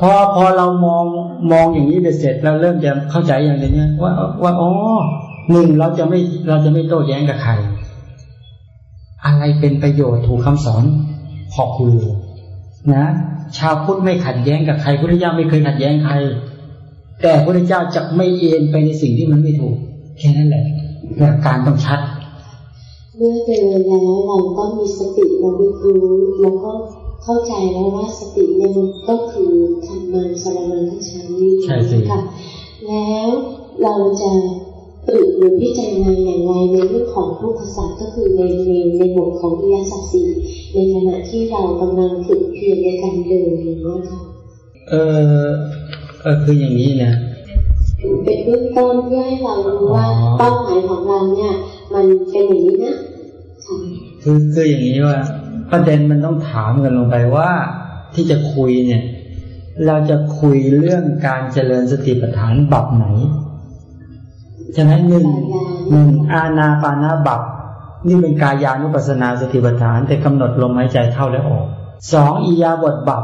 พอพอเรามองมองอย่างนี้เสร็จเราเริ่มจะเข้าใจอย่างนี้ว่าว่าอ๋อหนึ่งเราจะไม่เราจะไม่โต้แย้งกับใคร อะไรเป็นประโยชน์ถูกคำสอนพอครูนะ ชาวพุทธไม่ขัดแย้งกับใครพุทธเจ้าไม่เคยขัดแย้งใคร แต่พุทธเจ้าจะไม่เอ็นไปในสิ่งที่มันไม่ถูก แค่นั้นแหละหลักการต้องชัดเมื่อเจอแล้วเราก็มีสติเราไม่รู้แล้วก็ เข้าใจแล้วว่าสติเนี่ยมันก็คือธรรมังสรนังคัจฉามิใช่สิค่ะ แล้วเราจะตรึกหรือพิจารณาอย่างไรในเรื่องของรูปศาสตร์ก็คือในในในบทของอิยาสัตสีในขณะที่เรากำลังฝึกเพียรในการเดินอย่างนี้ค่ะเออเออคืออย่างนี้นะเป็นเบื้องต้นเพื่อให้เรารู้ว่าอ๋อเป้าหมายของเราเนี่ย มันเป็นอย่างนี้นะค่ะคือคืออย่างนี้ว่า ประเด็นมันต้องถามกันลงไปว่าที่จะคุยเนี่ย เราจะคุยเรื่องการเจริญสติปัฏฐานบับไหนฉะนั้นหนึ่งหนึ่งอาณาปานาบับนี่เป็นกายานุปัสสนาสติปัฏฐาน แต่กำหนดลมหายใจเข้าและออกสองอียาบทบับ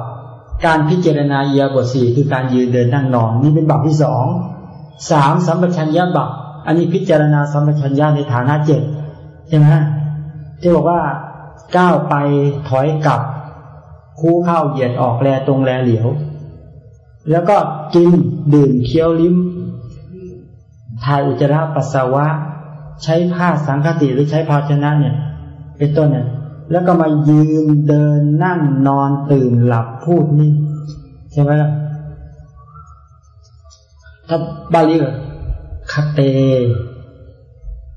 การพิจารณาอียาบทสี่คือการยืนเดินนั่งนอน นี่เป็นบับที่สองสามสัมปชัญญะบับอันนี้พิจารณาสัมปชัญญะในฐานะเจ็ดใช่ไหมที่บอกว่า ก้าวไปถอยกลับ คู่เข้าเหยียดออกแลตรงแลเหลียว แล้วก็กินดื่มเคี้ยวลิ้มถ่ายอุจจาระปัสสาวะ ใช้ผ้าสังคติหรือใช้ภาชนะเนี่ย เป็นต้นเนี่ย แล้วก็มายืนเดินนั่งนอนตื่นหลับพูดนี่ใช่ไหมล่ะถ้าบาลีก็คาเต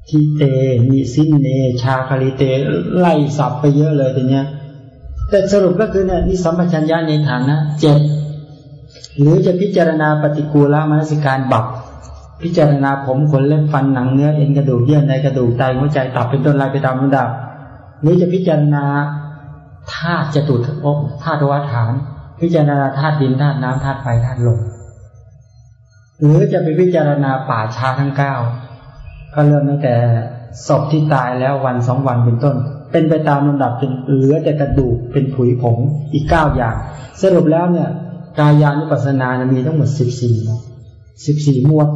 ทิเตนิสินเน ชาคาลิเตไล่สับไปเยอะเลยทีเนี้ย แต่สรุปก็คือเนี่ยนี่สัมปชัญญะในฐานะเจ็ดหรือจะพิจารณาปฏิกูลมนสิการบับพิจารณาผมขนเล็บฟันหนังเนื้อเอ็นกระดูกเยื่อในกระดูกไตหัวใจตับเป็นต้นลายไปตามลำดับหรือจะพิจารณาธาตุจตุภพธาตุวัฏฐาน พิจารณาธาตุดินธาตุน้ำธาตุไฟธาตุลมหรือจะไปพิจารณาป่าชาทั้งเก้า ก็เริ่มตั้งแต่ศพที่ตายแล้ววันสองวันเป็นต้น เป็นไปตามลำดับจนเหลือแต่กระดูกเป็นผุยผงอีกเก้าอย่าง สรุปแล้วเนี่ยกายานุปัสสนานะมีทั้งหมดสิบสี่สิบสี่หมวด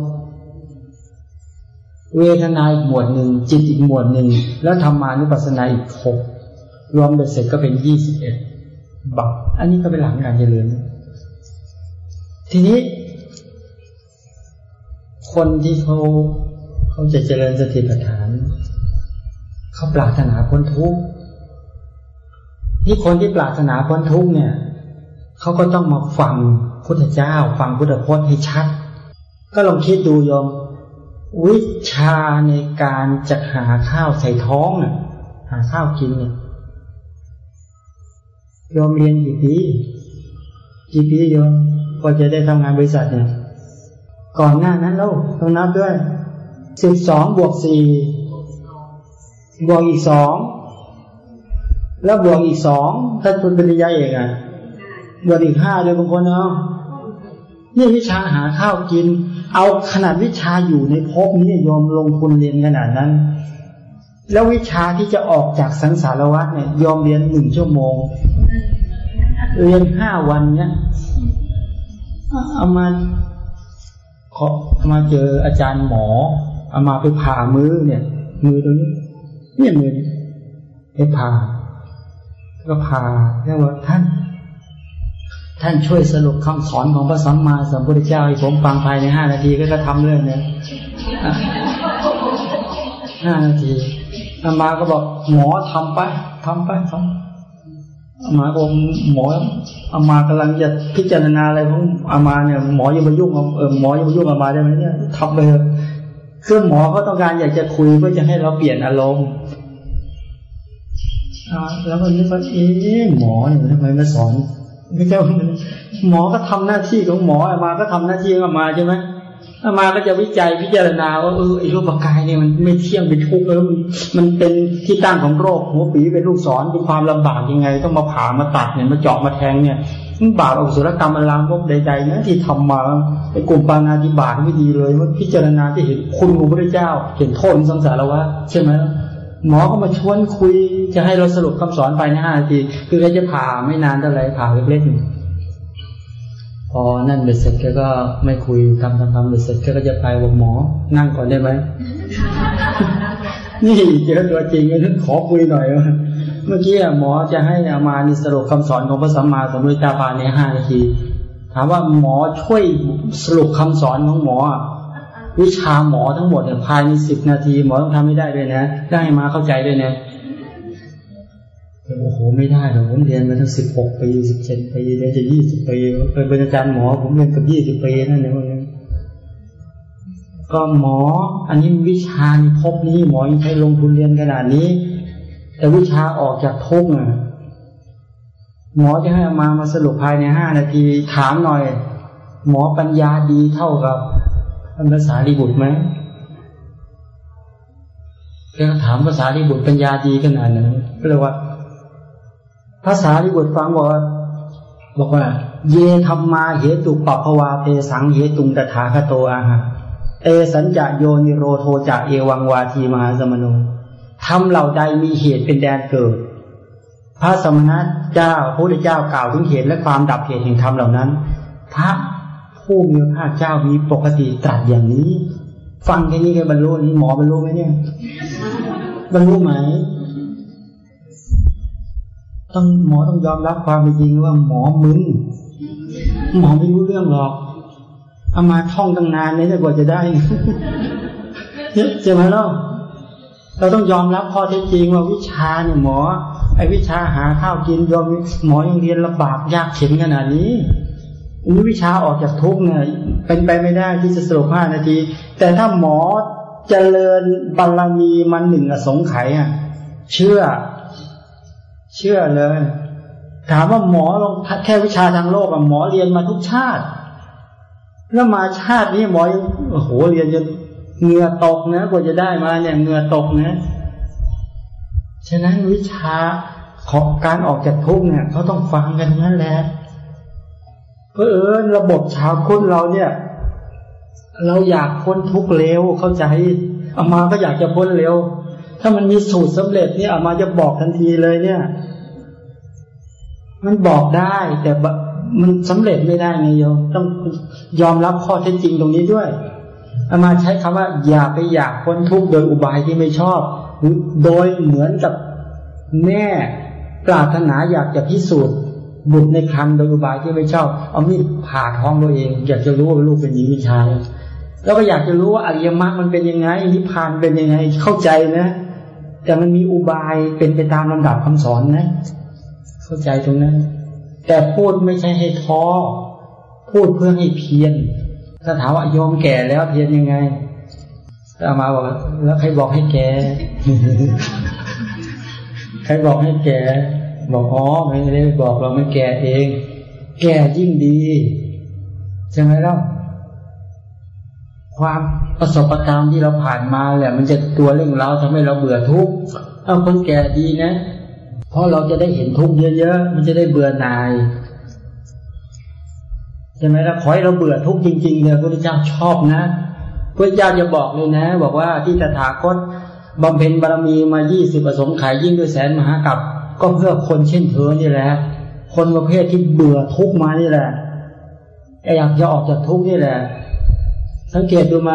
เวทนาอีกหมวดหนึ่งจิตอีกหมวดหนึ่งแล้วธรรมานุปัสสนาอีกหกรวมเป็นเสร็จก็เป็นยี่สิบเอ็ดบักอันนี้ก็เป็นหลังการเจริญทีนี้ คนที่เขา เขาจะเจริญสติปัฏฐาน เขาปรารถนาพ้นทุกข์ที่คนที่ปรารถนาพ้นทุกข์เนี่ยเขาก็ต้องมาฟังพุทธเจ้า ฟังพุทธพจน์ให้ชัด ก็ลองคิดดูยม วิชาในการจะหาข้าวใส่ท้องอะ หาข้าวกินเนี่ยโยมเรียนกี่ปีกี่ปีโยมก็จะได้ทำงานบริษัทเนี่ย ก่อนหน้านั้นเราต้องนับด้วย สิบสองบวกสี่บวกอีกสองแล้วบวกอีกสองถ้าคุณปริญญาเอกอะบวกอีกห้าเลยบางคนเนาะนี่วิชาหาข้าวกิน เอาขนาดวิชาอยู่ในภพนี้ยอมลงทุนเรียนขนาดนั้น แล้ววิชาที่จะออกจากสังสารวัฏเนี่ย ยอมเรียนหนึ่งชั่วโมง เรียนห้าวันเนี่ยเอามาขอเอามาเจออาจารย์หมอ เอามาไปผ่ามือเนี่ย มือตรงนี้เนี่ยมือไปผ่าก็ผ่าแล้วว่าท่าน ท่านช่วยสรุปคำสอนของพระสัมมาสัมพุทธเจ้าให้ผมฟังภายในห้านาทีก็จะทำเรื่องเนี่ยห้านาทีอามาก็บอกหมอทำไปทำไปทำอามาก็บอกหมออามากำลังจะพิจารณาอะไรของอามาเนี่ย หมออย่ามายุ่งเออหมออย่ามายุ่งอามาได้ไหมเนี่ยทำไปเถอะ คือหมอเขาต้องการอยากจะคุยเพื่อจะให้เราเปลี่ยนอารมณ์แล้วมันนึกว่าเอ๊ะหมอเนี่ยทำไมมาสอนไม่ใช่ว่าหมอก็ทำหน้าที่ของหมออามาก็ทำหน้าที่ของมาใช่ไหมอามาก็จะวิจัยพิจารณาว่าเออไอ้รูปกายเนี่ยมันไม่เที่ยงเป็นทุกข์แล้วมันมันเป็นที่ตั้งของโรคหัวปีเป็นลูกศรเป็นความลำบากยังไง ต้องมาผ่ามาตัดเนี่ยมาเจาะมาแทงเนี่ย บาปอกุศลกรรมอลามกใดๆนะที่ทำมาไอ้กลุ่มปานาธิบาตไม่ดีเลยว่าพิจารณาที่เห็นคุณของพระเจ้า เห็นโทษสังสารวัฏใช่ไหมหมอก็มาชวนคุย จะให้เราสรุปคำสอนภายในห้านาที คือเขาจะผ่าไม่นานเท่าไหร่ผ่าเล็กๆพอนั่นเบ็ดเสร็จแกก็ไม่คุยทำทำทำเบ็ดเสร็จแกก็จะไปบอกหมอ นั่งก่อนได้ไหมนี่เจอตัวจริงเลยขอคุยหน่อยว่า เมื่อกี้หมอจะให้อามานี่สรุปคำสอนของพระสัมมาสัมพุทธเจ้าภายในห้านาที ถามว่าหมอช่วยสรุปคำสอนของหมอ วิชาหมอทั้งหมดเนี่ยภายในสิบนาที หมอต้องทำให้ได้ด้วยนะ ได้มาเข้าใจด้วยนะโอ้โหไม่ได้หรอกผมเรียนมาตั้งสิบหกปีสิบเจ็ดปีเรียนจะยี่สิบปีเป็นเป็นอาจารย์หมอ ผมเรียนกับยี่สิบปีนั่นเองก็หมอ อันนี้วิชาในภพนี้หมอยังใช้ลงทุนเรียนขนาดนี้ แต่วิชาออกจากทุกข์อะหมอจะให้มามาสรุปภายในห้านาที ถามหน่อย หมอปัญญาดีเท่ากับภาษาลีบุตรไหมแกถามภาษาลีบุตรปัญญาดีขนาดไหนก็เลยว่าภาษาลีบุตรฟังบอกว่าบอกว่า เยธรรมาเหตุปัปภวาเปสังเหตุงตถาคโตอาหะเอสัญจะโยนิโรโทจะเอวังวาทีมหาสมโน ทำเหล่าใดมีเหตุเป็นแดนเกิด พระสมณะเจ้าพระพุทธเจ้ากล่าวถึงเหตุและความดับเหตุแห่งธรรมเหล่านั้น พระผู้มีพระเจ้ามีปกติตรัสอย่างนี้ ฟังแค่นี้แค่บรรลุนี้หมอบรรลุไหมเนี่ย บรรลุไหม ต้องหมอต้องยอมรับความเป็นจริงว่าหมอมึนหมอไม่รู้เรื่องหรอกเอามาท่องตั้งนานเลยกว่าจะได้ใช่ไหมล่ะ เราต้องยอมรับข้อเท็จจริงว่าวิชาเนี่ยหมอ ไอ้วิชาหาข้าวกินยอมหมอยังเรียนลำบากยากเข็นขนาดนี้นนี้วิชาออกจากทุกเนี่ยเป็นไปไม่ได้ที่จะสรุปห้านาที แต่ถ้าหมอเจริญบารมีมันหนึ่งอสงไขยอะ เชื่อ เชื่อเลย ถามว่าหมอลงแค่วิชาทางโลกอะหมอเรียนมาทุกชาติ แล้วมาชาตินี้หมอโอ้โหเรียนจน เหงื่อตกนะกว่าจะได้มาเนี่ยเหงื่อตกนะฉะนั้นวิชาของการออกจากทุกเนี่ยเขาต้องฟังกันนั่นแหละเพอเออระบบชาวพุทธเราเนี่ย เราอยากพ้นทุกข์เร็วเข้าใจอามาก็อยากจะพ้นเร็ว ถ้ามันมีสูตรสำเร็จเนี่ยอามาจะบอกทันทีเลยเนี่ย มันบอกได้แต่มันสำเร็จไม่ได้ไงโยมต้องยอมรับข้อเท็จจริงตรงนี้ด้วย อามาใช้คำว่า อย่าไปอยากพ้นทุกข์โดยอุบายที่ไม่ชอบ โดยเหมือนกับแม่ปรารถนาอยากจะพิสูจน์บุตรในครรภ์โดยอุบายที่ไม่ชอบ เอามีดผ่าท้องตัวเอง อยากจะรู้ว่าลูกเป็นหญิงเป็นชายแล้วก็อยากจะรู้ว่าอริยมรรคมันเป็นยังไงนิพพานเป็นยังไงเข้าใจนะ แต่มันมีอุบายเป็นไปตามลำดับคำสอนนะ เข้าใจตรงนั้น แต่พูดไม่ใช่ให้ท้อพูดเพื่อให้เพียร ถ้าถามว่าโยมแก่แล้วเพียรยังไงอามาบอกแล้วใครบอกให้แกใครบอกให้แกบอกอ๋อไม่ได้บอกเราไม่แก่เอง แก่ยิ่งดีใช่ไหมล่ะความประสบการณ์ที่เราผ่านมาแหละมันจะตัวเรื่องเราทำให้เราเบื่อทุกข์เอาคนแก่ดีนะ เพราะเราจะได้เห็นทุกข์เยอะๆมันจะได้เบื่อหน่าย ใช่ไหมล่ะขอให้เราเบื่อทุกข์จริงๆเลยพระพุทธเจ้าชอบนะพระเจ้าจะบอกเลยนะ บอกว่าที่ตถาคตบำเพ็ญบารมีมายี่สิบประสงค์ขายยิ่งด้วยแสนมหากับก็เพื่อคนเช่นเธอนี่แหละ คนประเภทที่เบื่อทุกมานี่แหละอยากจะออกจากทุกนี่แหละ สังเกตดูไหม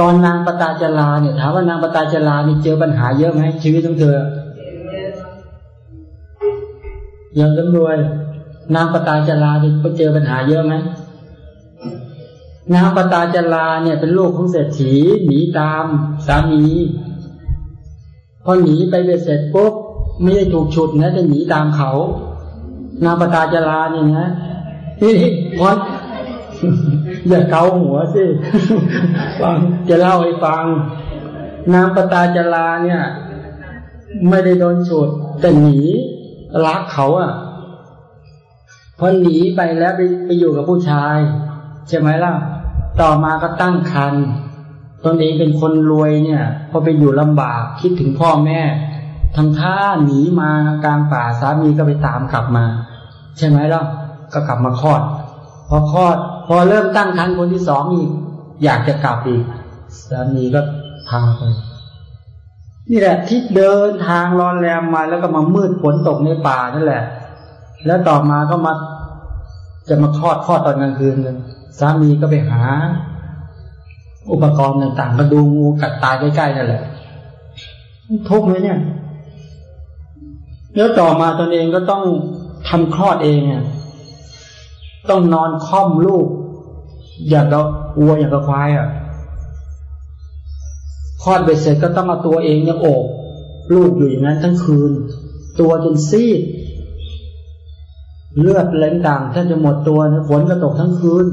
ตอนนางปตาจลาเนี่ยถามว่านางปตาจลานี่เจอปัญหาเยอะไหมชีวิตของเธอย่างจำรวย นางปตาจลาเนี่ยเจอปัญหาเยอะไหมนางปตาจลาเนี่ยเป็นลูกของเศรษฐีหนีตามสามี พอหนีไปเสร็จปุ๊บไม่ได้ถูกฉุดนะแต่หนีตามเขา นางปตาจลาเนี่ยนะนี่พออย่าเกาหัวสิฟังจะเล่าให้ฟัง นางปตาจลาเนี่ย ไม่ได้โดนฉุดแต่หนีรักเขาอะ พอหนีไปแล้วไปไปอยู่กับผู้ชาย ใช่ไหมล่ะ ต่อมาก็ตั้งคันตนเองเป็นคนรวยเนี่ยพอไปอยู่ลำบากคิดถึงพ่อแม่ทำท่าหนีมากลางป่าสามีก็ไปตามกลับมา ใช่ไหมล่ะก็กลับมาคลอด พอคลอด พอเริ่มตั้งคันคนที่สองอีก อยากจะกลับอีกสามีก็พาไปนี่แหละที่เดินทางรอนแรมมาแล้วก็มามืดฝนตกในป่านั่นแหละ แล้วต่อมาก็มา จะมาคลอดคลอดตอนกลางคืนเลยสามีก็ไปหา อุปกรณ์ต่างๆก็ดูงูกัดตายใกล้ๆนั่นแหละทุกข์ไหมเนี่ยแล้วต่อมาตนเองก็ต้องทำคลอดเองอะต้องนอนค่อมลูก อย่างกับวัวอย่างกับควายอะคลอดไปเสร็จก็ต้องมาตัวเองเนี่ยโอบลูกอยู่อย่างนั้นทั้งคืน ตัวจนซีด เลือดเล้งด่างท่านจะหมดตัวนะฝนก็ตกทั้งคืน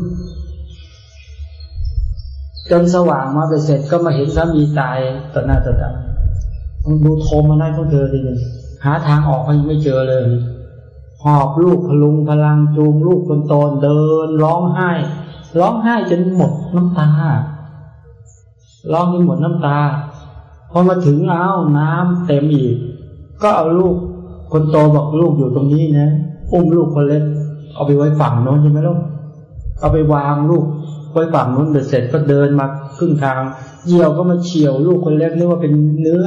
จนสว่างมาไปเสร็จก็มาเห็นสามีตายต่อหน้าต่อตาดูโทมมาได้เขาเจอดีเลยหาทางออกเขายังไม่เจอเลย หอบลูกพลุงพลังจูงลูกคนโตเดิน ร้องไห้ ร้องไห้จนหมดน้ำตา ร้องจนหมดน้ำตาพอมาถึงอ้าวน้ำเต็มอีก ก็เอาลูกคนโตบอกลูกอยู่ตรงนี้นะ อุ้มลูกคนเล็กเอาไปไว้ฝั่งโน้นใช่ไหมลูกเอาไปวางลูกไว้ฝั่งโน้นเสร็จก็เดินมาครึ่งทางเหยี่ยวก็มาเฉียวลูกคนเล็กนึกว่าเป็นเนื้อ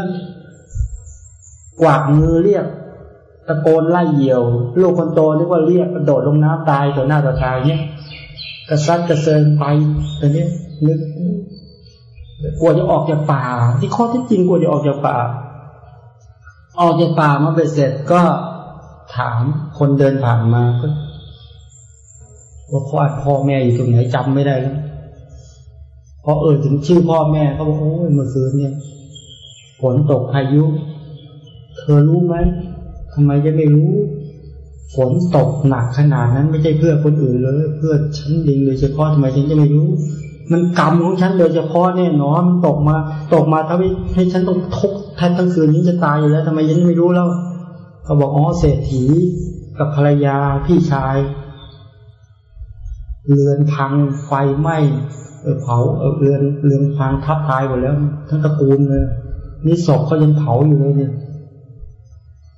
กวากมือเรียก ตะโกนไล่เหยี่ยว ลูกคนโตนึกว่าเรียกกระโดดลงน้ำตายต่อหน้าต่อตาเนี่ยกระซัดกระเซิงไปตอนนี้นึกกลัวจะออกจากป่า ที่ข้อที่จริงกลัวจะออกจากป่า ออกจากป่ามาไปเสร็จก็ ถามคนเดินผ่านมาก็ว่าพ่อพ่อแม่อยู่ตรงไหนจำไม่ได้แล้วพอเอ่ยถึงชื่อพ่อแม่เขาบอกโอ้ยเมื่อคืนเนี่ยฝนตกพายุ เธอรู้ไหมทำไมจะไม่รู้ ฝนตกหนักขนาดนั้นไม่ใช่เพื่อคนอื่นเลย เพื่อฉันดิงโดยเฉพาะทำไมฉันจะไม่รู้ มันกรรมของฉันโดยเฉพาะแน่นอนมันตกมา ตกมาทำให้ให้ฉันต้องทุกข์แทนทั้งคืนนี้จะตายอยู่แล้วทำไมฉันไม่รู้แล้ว เขาบอกอ๋อเศรษฐีกับภรรยาพี่ชาย เรือนพังไฟไหม้เออเผาเออเรือนเรือนพังทับตายหมดแล้ว ทั้งตระกูลเลยนี่ศพเขายังเผาอยู่เลยเนี่ย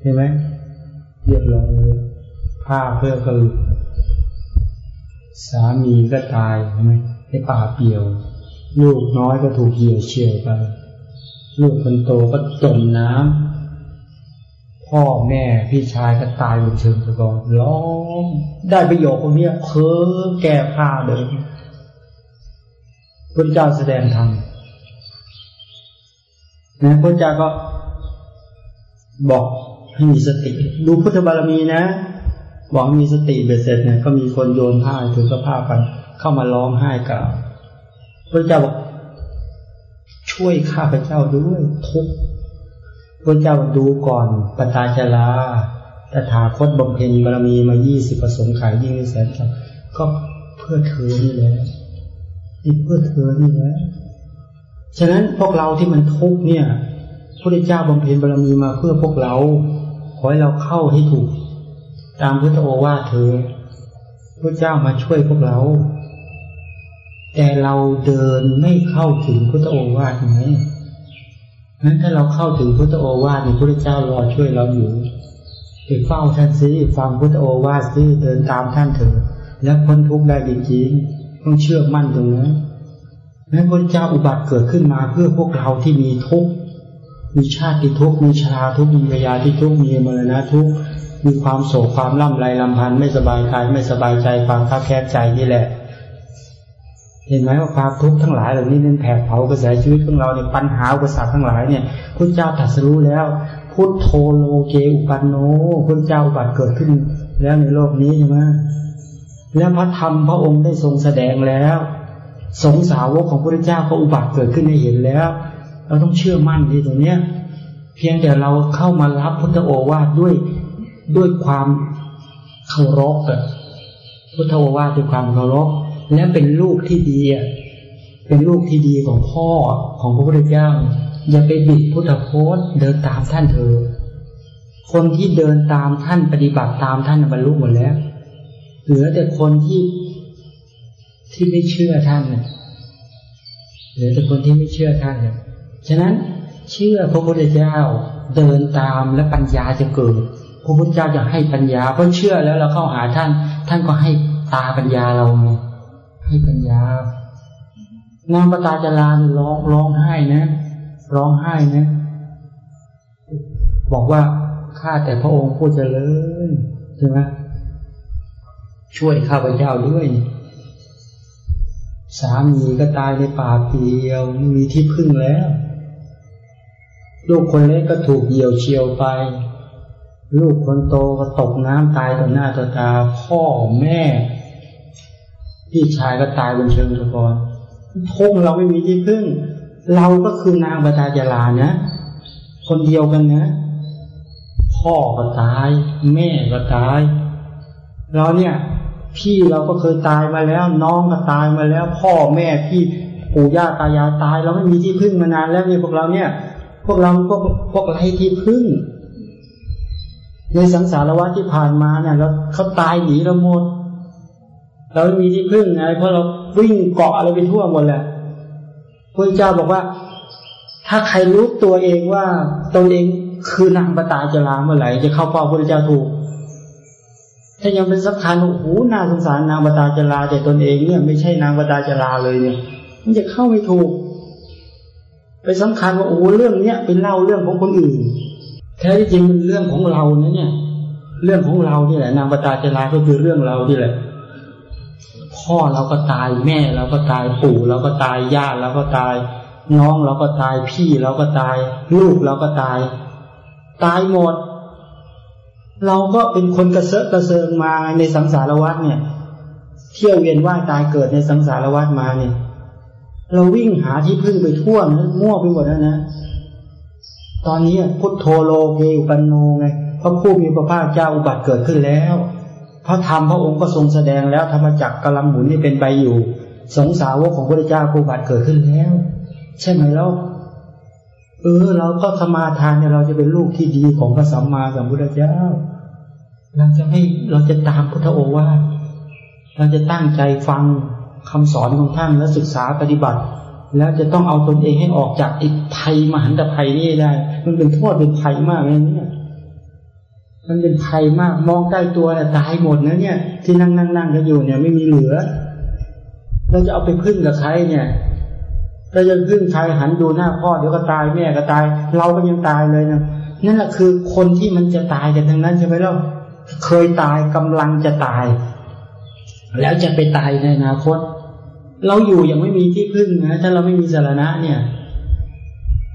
เห็นไหมเรียบร้อยผ้าเพื่อก็สามีก็ตายใช่ไหมในป่าเปี่ยว ลูกน้อยก็ถูกเหยี่ยเฉียวไปลูกคนโตก็จมน้ำ พ่อแม่พี่ชายก็ตายบนเชิงตะกอนร้องได้ประโยคพวกนี้เพ้อแก้ผ้าเลยพระเจ้าแสดงธรรมนะพระเจ้าก็บอกให้มีสติ ดูพุทธบารมีนะ บอกมีสติเบ็ดเสร็จเนี่ยก็มีคนโยนผ้าถือกระผ้ากัน เข้ามาร้องไห้กับพระเจ้าบอกช่วยข้าพเจ้าด้วยทุก พระเจ้าดูก่อนปตาจาราตถาคตบำเพ็ญบารมีมายี่สิบประสงค์ขายยิ่งแสนกับก็เพื่อเธอนี่แหละนี่เพื่อเธอนี่แหละฉะนั้นพวกเราที่มันทุกเนี่ยพระเจ้าบำเพ็ญบารมีมาเพื่อพวกเรา ขอให้เราเข้าให้ถูก ตามพุทธโอวาทเธอพระเจ้ามาช่วยพวกเรา แต่เราเดินไม่เข้าถึงพุทธโอวาทไหม นั้นถ้าเราเข้าถึงพุทธโอวาทในพระเจ้ารอช่วยเราอยู่ไปเฝ้าท่านซิฟังพุทธโอวาทซิเดินตามท่านเถอะแล้วพ้นทุกข์ได้จริงๆต้องเชื่อมั่นตรงนั้นนั้นพระเจ้าอุบัติเกิดขึ้นมาเพื่อพวกเราที่มีทุกข์มีชาติทุกข์มีชราทุกข์มีพยาธิทุกข์มีมรณะทุกข์มีความโศกความล่ำไรลำพันธ์ไม่สบายกายไม่สบายใจความท้าแค้นใจนี่แหละ เห็นไหมว่าความทุกข์ทั้งหลายเหล่านี้นั้นแผดเผากระแสชีวิตของเราเนี่ยปัญหาอุปสรรคทั้งหลายเนี่ยพระเจ้าตรัสรู้แล้วพุทโธโลเกอุปันโนพระเจ้าอุบัติเกิดขึ้นแล้วในโลกนี้ใช่ไหมแล้วพระธรรมพระองค์ได้ทรงแสดงแล้ว สงสาวกของพระเจ้าก็อุบัติเกิดขึ้นให้เห็นแล้ว เราต้องเชื่อมั่นที่ตรงเนี้ย เพียงแต่เราเข้ามารับพุทธโอวาทด้วยด้วยความเคารพพุทธโอวาทด้วยความเคารพ และเป็นลูกที่ดีอะเป็นลูกที่ดีของพ่อของพระพุทธเจ้า อย่าไปบิดพุทธโพสเดินตามท่านเถอะคนที่เดินตามท่านปฏิบัติตามท่านบรรลุหมดแล้ว เหลือแต่คนที่ที่ไม่เชื่อท่านเหลือแต่คนที่ไม่เชื่อท่านเนี่ยฉะนั้นเชื่อพระพุทธเจ้าเดินตามและปัญญาจะเกิดพระพุทธเจ้าจะให้ปัญญาเพราะเชื่อแล้วเราเข้าหาท่าน ท่านก็ให้ตาปัญญาเราไง ให้ปัญญานางปตาจาราร้องร้องไห้นะ ร้องไห้นะ บอกว่าข้าแต่พระองค์ผู้เจริญใช่ไหมช่วยข้าพเจ้าด้วย สามีก็ตายในป่าเปลี่ยวไม่มีที่พึ่งแล้วลูกคนเล็กก็ถูกเหยี่ยวเชียวไป ลูกคนโตก็ตกน้ำตายต่อหน้าต่อตา พ่อแม่ พี่ชายก็ตายบนเชิงตะกอนทุกเราไม่มีที่พึ่ง เราก็คือนางบตาจลานะ คนเดียวกันนะ พ่อก็ตาย แม่ก็ตาย เราเนี่ย พี่เราก็เคยตายมาแล้ว น้องก็ตายมาแล้ว พ่อแม่พี่ปู่ย่าตายายตาย เราไม่มีที่พึ่งมานานแล้วเนี่ยพวกเราเนี่ย พวกเราพวกพวกไรที่พึ่ง ในสังสารวัฏที่ผ่านมาเนี่ยเราเขาตายหนีเราหมด เราไม่มีที่พึ่งไงเพราะเราวิ่งเกาะอะไรไปทั่วหมดแหละพระเจ้าบอกว่า ถ้าใครรู้ตัวเองว่าตนเองคือนางปตาจราเมื่อไหร่จะเข้าเฝ้าพระเจ้าถูก ถ้ายังเป็นสักคานโอ้โหน่าสงสารนางปตาจราแต่ตนเองเนี่ยไม่ใช่นางปตาจราเลยเนี่ย มันจะเข้าไม่ถูก ไปสำคัญว่าโอ้เรื่องเนี้ยเป็นเล่าเรื่องของคนอื่นแท้ที่จริงมันเรื่องของเรานะเนี่ย เรื่องของเราที่แหละนางปตาจราก็คือเรื่องเราที่แหละ พ่อเราก็ตายแม่เราก็ตายปู่เราก็ตายญาติเราก็ตาย น้องเราก็ตายพี่เราก็ตาย ลูกเราก็ตาย ตายหมด เราก็เป็นคนกระเซาะกระเซิงมาในสังสารวัฏเนี่ย เที่ยวเวียนว่ายตายเกิดในสังสารวัฏมาเนี่ย เราวิ่งหาที่พึ่งไปทั่วนะมั่วไปหมดแล้วนะตอนนี้พุทโธโลเกอุปันโนไงพระผู้มีพระภาคเจ้าอุบัติเกิดขึ้นแล้ว พระธรรมพระองค์ก็ทรงแสดงแล้วธรรมจักรกำลังหมุนนี่เป็นไปอยู่ สงสาวกของพระเจ้าอุบัติเกิดขึ้นแล้ว ใช่ไหมแล้วเออเราก็สมาทานเนี่ยเราจะเป็นลูกที่ดีของพระสัมมาสัมพุทธเจ้า เราจะไม่เราจะตามพุทธโอวาทเราจะตั้งใจฟังคำสอนของท่านและศึกษาปฏิบัติ แล้วจะต้องเอาตนเองให้ออกจากไอ้ภัยมหันตภัยนี่ได้ มันเป็นโทษเป็นภัยมากเลยเนี่ย มันเป็นภัยมาก มองใกล้ตัวเนี่ยตายหมดนะเนี่ย ที่นั่งนั่งนั่งกันอยู่เนี่ยไม่มีเหลือ เราจะเอาไปพึ่งกับใครเนี่ยเราจะพึ่งใครหันดูหน้าพ่อเดี๋ยวก็ตายแม่ก็ตาย เราก็ยังตายเลยนะนั่นแหละคือคนที่มันจะตายกันทั้งนั้นใช่ไหมล่ะเคยตายกำลังจะตาย แล้วจะไปตายในอนาคต เราอยู่ยังไม่มีที่พึ่งนะถ้าเราไม่มีสารณะเนี่ย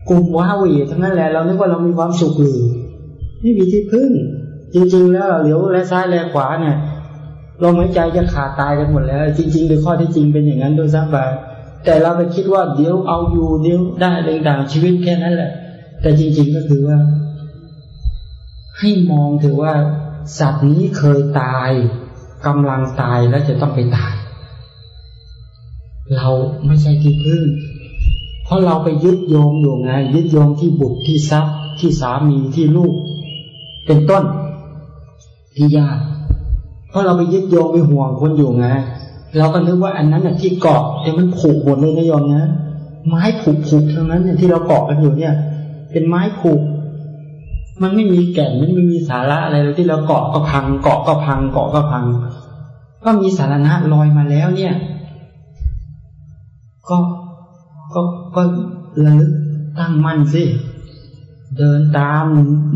กลุ่มว้าวีทั้งนั้นแหละเรานึกว่าเรามีความสุขหรือไม่มีที่พึ่ง จริง ๆ แล้วเหลียวและซ้ายและขวาเนี่ยลมหายใจจะขาดตายกันหมดแล้ว จริงๆโดยข้อที่จริงเป็นอย่างนั้นโดยซ้ำไปแต่เราไปคิดว่าเดี๋ยวเอาอยู่เดี๋ยวได้เรื่องต่างชีวิตแค่นั้นแหละ แต่จริง ๆก็คือว่า ให้มองถือว่า สัตว์นี้เคยตายกำลังตายและจะต้องไปตาย เราไม่ใช่ที่พึ่ง เพราะเราไปยึดโยงอยู่ไงยึดโยงที่บุตรที่ทรัพย์ที่สามีที่ลูก เป็นต้น ที่ญาติเพราะเราไปยึดโยงไปห่วงคนอยู่ไงเราก็นึกว่าอันนั้นน่ะที่เกาะแต่มันผูกหมดเลยนะโยมนะไม้ผูกผูกทั้งนั้นเนี่ยที่เราเกาะกันอยู่เนี่ย เป็นไม้ผูก มันไม่มีแก่นมันไม่มีสาระอะไรเลยที่เราเกาะก็พัง เกาะก็พัง เกาะก็พัง ก็มีสาระลอยมาแล้วเนี่ย ก็ก็ก็ระลึกตั้งมั่นสิเดินตาม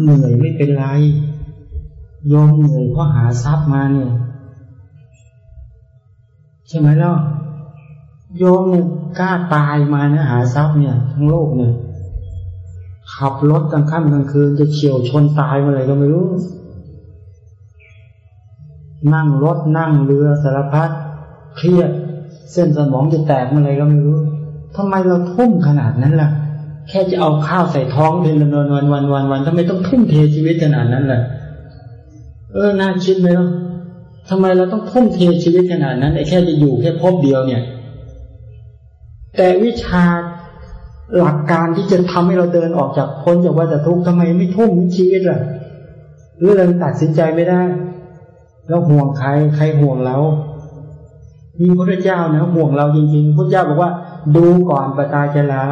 เหนื่อยไม่เป็นไร โยมเหนื่อยเพราะหาทรัพย์มาเนี่ย ใช่ไหมล่ะโยมกล้าตายมาเนี่ยหาทรัพย์เนี่ยทั้งโลกเนี่ยขับรถกลางค่ำกลางคืนจะเฉียวชนตายเมื่อไรก็ไม่รู้ นั่งรถนั่งเรือสารพัดเครียด เส้นสมองจะแตกเมื่อไรก็ไม่รู้ทำไมเราทุ่มขนาดนั้นล่ะ แค่จะเอาข้าวใส่ท้องเป็นวันวันวันวันวันทำไมต้องทุ่มเทชีวิตขนาดนั้นล่ะ เออน่าคิดไหมล่ะทำไมเราต้องทุ่มเทชีวิตขนาดนั้นไอ้แค่จะอยู่แค่พบเดียวเนี่ย แต่วิชาหลักการที่จะทำให้เราเดินออกจากพ้นจากวัฏทุกข์ทำไมไม่ทุ่มชีวิตล่ะหรือเราตัดสินใจไม่ได้ แล้วห่วงใครใครห่วงเรามีพระเจ้านะห่วงเราจริงๆพระเจ้าบอกว่า ดูก่อนปตาจลา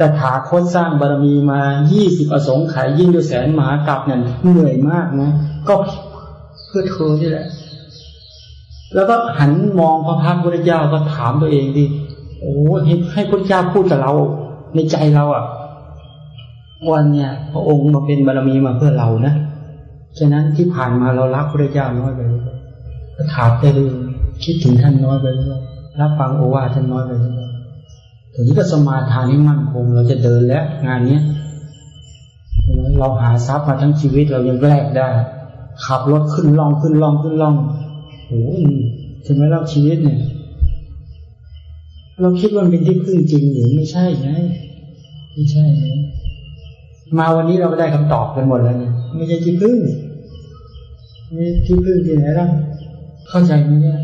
ต่ถาคตสร้างบารมีมายี่สิบอสงไขยยิ่งด้วยแสนมหากรัปเนี่ยเหนื่อยมากนะ ก็เพื่อเธอที่แหละ แล้วก็หันมองพระพักตร์พระเจ้าก็ถามตัวเองดิ โอ้ให้ให้พระเจ้าพูดกับเรา ในใจเราอะ วันเนี่ยพระองค์มาเป็นบารมีมาเพื่อเรานะ ฉะนั้นที่ผ่านมาเรารักพระเจ้าน้อยไปถามได้เลยคิดถึงท่านน้อยไปแล้วรับฟังโอวาทท่านน้อยไปแล้ว ทีนี้ก็สมาทานให้มั่นคง เราจะเดินแล้วงานเนี้ยเราหาทรัพย์มาทั้งชีวิตเรายังแลกได้ ขับรถขึ้นล่องขึ้นล่องขึ้นล่องโอ้ยถึงแม้เราชีวิตเนี่ย เราคิดว่าเป็นที่พึ่งจริงหรือไม่ใช่ไงไม่ใช่ไงมาวันนี้เราก็ได้คำตอบกันหมดแล้วเนี่ยไม่ใช่ที่พึ่งนี่ที่พึ่งที่ไหนล่ะเข้าใจไหมเนี่ย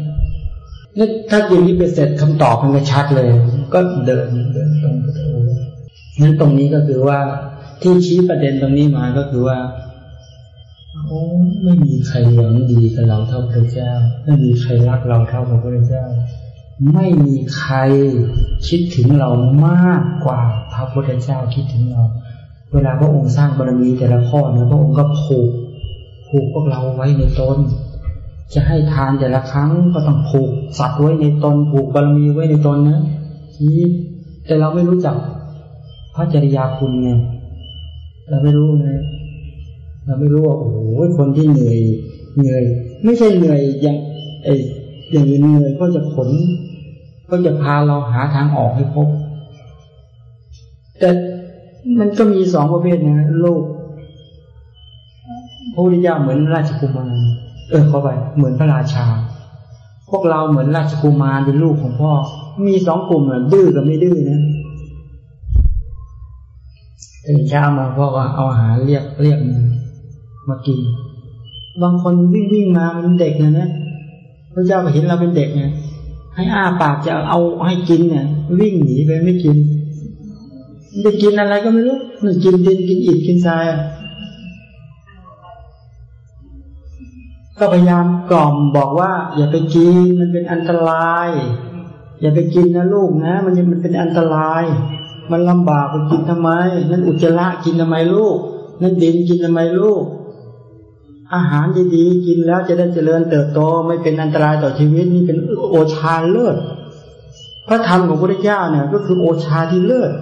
นี่ถ้าอย่างนี้ไปเสร็จคำตอบมันก็ชัดเลย ก็เดินเดินตรงไปโอ้นั้นตรงนี้ก็คือว่า ที่ชี้ประเด็นตรงนี้มาก็คือว่าโอ้ไม่มีใครหวังดีกับเราเท่าพระเจ้า ไม่มีใครรักเราเท่าพระเจ้า ไม่มีใครคิดถึงเรามากกว่าพระพุทธเจ้าคิดถึงเรา เวลาพระองค์สร้างบารมีแต่ละข้อเนี่ยพระองค์ก็ผูกผูกพวกเราไว้ในตน จะให้ทานแต่ละครั้งก็ต้องผูกสัตว์ไว้ในตนผูกบารมีไว้ในตนนะนี่แต่เราไม่รู้จักพระจริยาคุณไงเราไม่รู้นะเราไม่รู้ว่าโอ้โหคนที่เหนื่อยเหนื่อย ไม่ใช่เหนื่อยอย่างไออย่างอื่นเหนื่อยก็จะผล ก็จะพาเราหาทางออกให้พบ แต่มันก็มีสองประเภทนะโลกพระพุทธเจ้าเหมือนราชกุมาร เออเข้าไปเหมือนพระราชา พวกเราเหมือนราชกุมารเป็นลูกของพ่อ มีสองกลุ่มอะดื้อกับไม่ดื้อนะตื่นเช้ามาพ่อก็เอาอาหารเรียกเรียกมากิน บางคนวิ่งวิ่งมามันเด็กนะนะพระเจ้าก็เห็นเราเป็นเด็กไงให้อ้าปากจะเอาให้กินเนี่ย วิ่งหนีไปไม่กินจะกินอะไรก็ไม่รู้มันกินดินกินอิฐกินทราย ก็พยายามกล่อมบอกว่า อย่าไปกินมันเป็นอันตราย อย่าไปกินนะลูกนะ มันมันเป็นอันตราย มันลำบากไปกินทำไม นั่นอุจจาระกินทำไมลูก นั่นดินกินทำไมลูก อาหารดีๆกินแล้วจะได้เจริญเติบโตไม่เป็นอันตรายต่อชีวิตนี่เป็นโอชาเลิศพระธรรมของพระเจ้าเนี่ย ก็คือโอชาที่เลิศ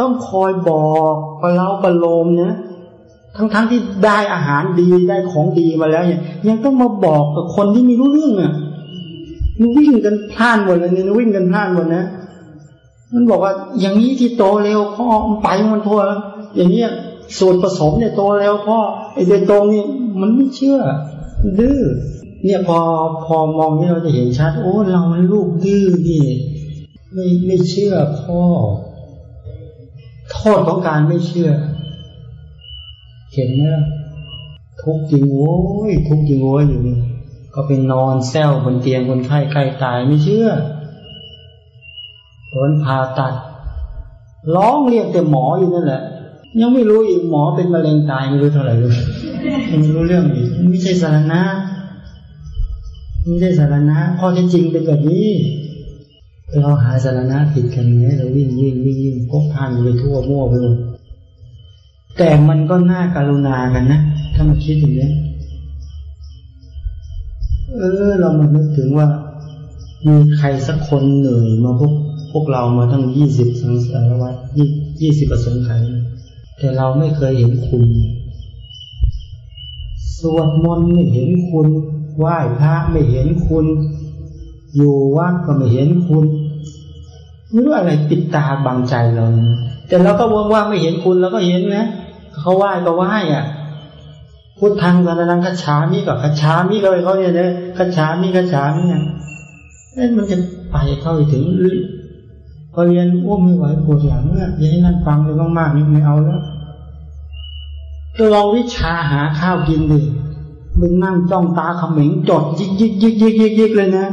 ต้องคอยบอกประเล้าประโลมเนี่ย ทั้งๆทที่ได้อาหารดีได้ของดีมาแล้วเนี่ยยังต้องมาบอกกับคนที่ไม่รู้เรื่องอะมันวิ่งกันพลาดหมดเลยเนี่ยวิ่งกันพลาดหมดนะมันบอกว่าอย่างนี้ที่โตเร็วพ่อมันไปมันทั่วแล้วอย่างเนี้ยส่วนผสมเนี่ยโตเร็วพ่อไอเดนโตนี่มันไม่เชื่อ ดื้อเนี่ยพอพอมองนี่เราจะเห็นชัด โอ้เราลูกดื้อนี่ไม่ไม่เชื่อพ่อ โทษของการไม่เชื่อ เห็นไหมล่ะทุกจริงโว้ยทุกจริงโว้ยอยู่นี่ก็เป็นนอนแซวบนเตียงคนไข้ใกล้ตายไม่เชื่อผลผ่าตัด ร้องเรียกแต่หมออยู่นั่นแหละ ยังไม่รู้อีกหมอเป็นมะเร็งตายไม่รู้เท่าไหร่เลยไม่รู้เรื่องอีกไม่ใช่สารณะไม่ใช่สารณะข้อที่จริงเป็นแบบนี้เราหาสารณะผิดกันไงเราวิ่งวิ่งวิ่งวิ่งพกพันไปทั่วมั่วไปหมด แต่มันก็น่าการุณากันนะ ถ้ามาคิดอย่างนี้เออ เรามานึกถึงว่า มีใครสักคนเหนื่อยมาพวกพวกเรามาตั้งยี่สิบสังสารวัตยี่ยี่สิบปร์เซ็นต์ไขแต่เราไม่เคยเห็นคุณ สวดมนต์ไม่เห็นคุณ ไหว้พระไม่เห็นคุณ อยู่วัดก็ไม่เห็นคุณไม่รู้อะไรปิดตาบังใจเรา แต่เราก็ว่างๆไม่เห็นคุณเราก็เห็นนะ เขาไหว้ก็ไหว้อะพุทธังสารนังคัจฉามิกับคัจฉามิเลยเขาเนี่ยเนี่ยคัจฉามิคัจฉามิเนี่ยเอ๊ะมันจะไปเข้าไปถึงพอเรียนอ้วมไม่ไหวปวดหลังเนี่ยอย่าให้นั่นฟังเลยมากๆนี่ไม่เอาแล้วก็ลองวิชาหาข้าวกินดิมึงนั่งจ้องตาเขม็งจดยิกยิกยิกยิกยิกยิกเลยนะ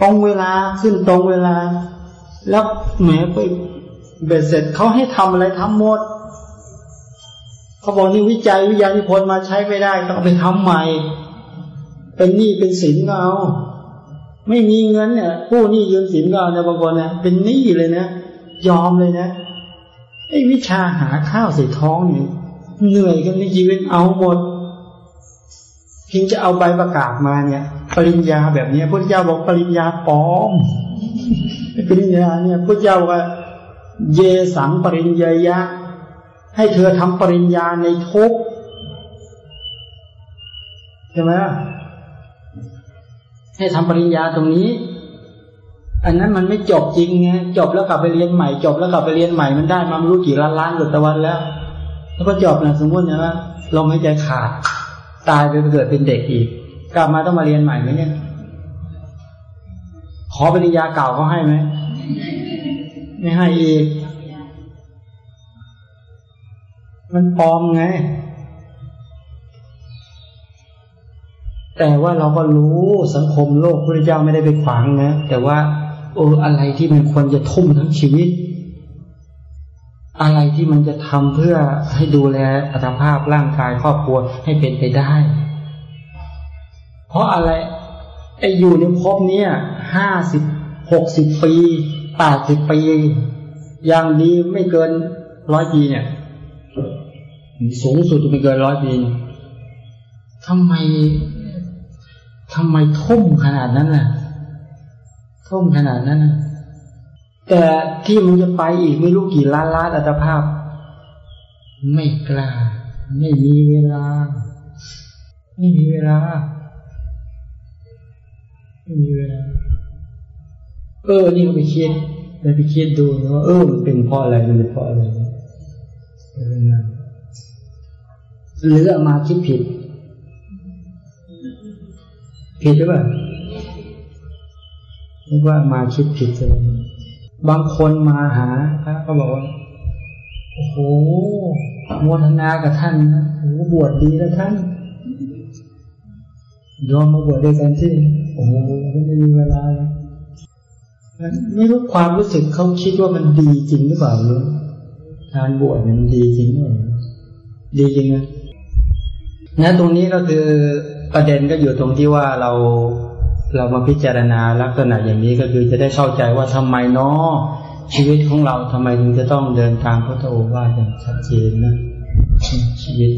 ตรงเวลาขึ้นตรงเวลา แล้วแหมไปเบ็ดเสร็จเขาให้ทำอะไรทำหมด เขาบอกนี่วิจัยวิทยานิพนธ์มาใช้ไม่ได้ต้องไปทำใหม่ เป็นหนี้เป็นสินก็เอา ไม่มีเงินเนี่ยผู้หนี้ยืมสินก็เอาเนี่ยบางคนเนะเป็นหนี้เลยนะยอมเลยนะไอ้วิชาหาข้าวใส่ท้องเนี่ยเหนื่อยกันในชีวิตเอาหมดเพียงจะเอาใบประกาศมาเนี่ย ปริญญาแบบนี้พระเจ้าบอกปริญญาปลอมปริญญาเนี่ยพระเจ้าว่า เยสังปริญญายะ ให้เธอทำปริญญาในทุกใช่ไหมให้ทำปริญญาตรงนี้ อันนั้นมันไม่จบจริงไงจบแล้วกลับไปเรียนใหม่ จบแล้วกลับไปเรียนใหม่มันได้มาไม่รู้กี่ล้านล้านกว่าตะวันแล้ว แล้วก็จบนะสมมตินะว่าลมหายใจขาด ตายไปเกิดเป็นเด็กอีก กลับมาต้องมาเรียนใหม่ไหมเนี่ยขอปริญญาเก่าเขาให้ไหมไม่ให้อีก มันปลอมไง แต่ว่าเราก็รู้สังคมโลกพระเจ้าไม่ได้ไปขวางนะ แต่ว่าเอออะไรที่มันควรจะทุ่มทั้งชีวิต อะไรที่มันจะทำเพื่อให้ดูแลอัตภาพร่างกายครอบครัวให้เป็นไปได้ เพราะอะไรไอ้อยู่ในภพเนี้ยห้าสิบหกสิบปีแปดสิบปี อย่างดีไม่เกินร้อยปีเนี่ย สูงสุดจะไม่เกินร้อยปีทำไมทำไมทุ่มขนาดนั้นล่ะ ทุ่มขนาดนั้นน่ะแต่ที่มันจะไปอีกไม่รู้กี่ล้านล้านอัตภาพ ไม่กล้า ไม่มีเวลา ไม่มีเวลา ไม่มีเวลา เออ นี่ก็ไปคิดไปคิดดูนะว่าเออมันเป็นเพราะอะไรมันเป็นเพราะอะไรเออนะ หรือเอามาคิดผิด ผิดหรือเปล่าเรียกว่ามาคิดผิดเลยบางคนมาหาพระก็บอกว่าโอ้โหโมทนากับท่านนะโอ้บวชดีแล้วท่านยอมมาบวชด้วยกันที่ โอ้โหไม่มีเวลาไม่รู้ความรู้สึกเขาคิดว่ามันดีจริงหรือเปล่าเนอการบวชมันดีจริงหรือเปล่าดีจริงไหม นะตรงนี้ก็คือประเด็นก็อยู่ตรงที่ว่าเราเรามาพิจารณาลักษณะอย่างนี้ก็คือจะได้เข้าใจว่าทำไมเนาะชีวิตของเราทำไมถึงจะต้องเดินตามพระโอวาทอย่างชัดเจนนะชีวิต